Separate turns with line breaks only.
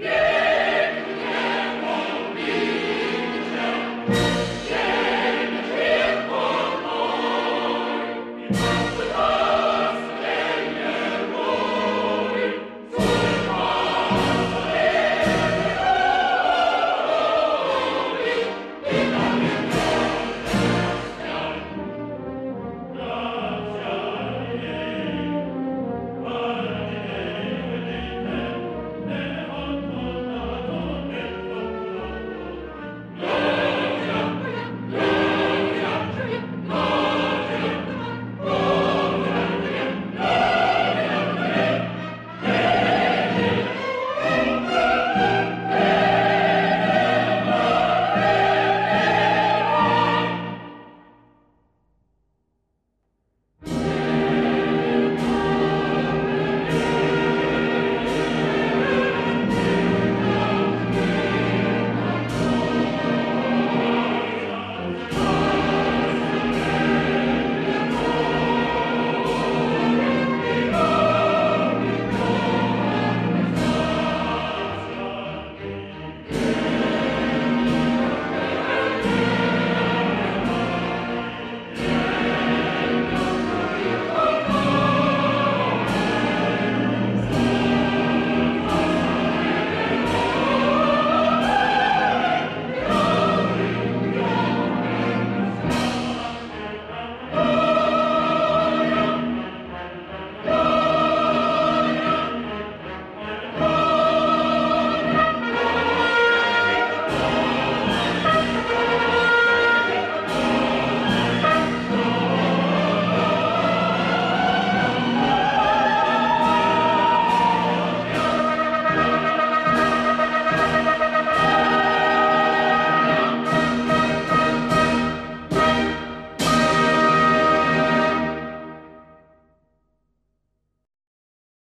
Yeah!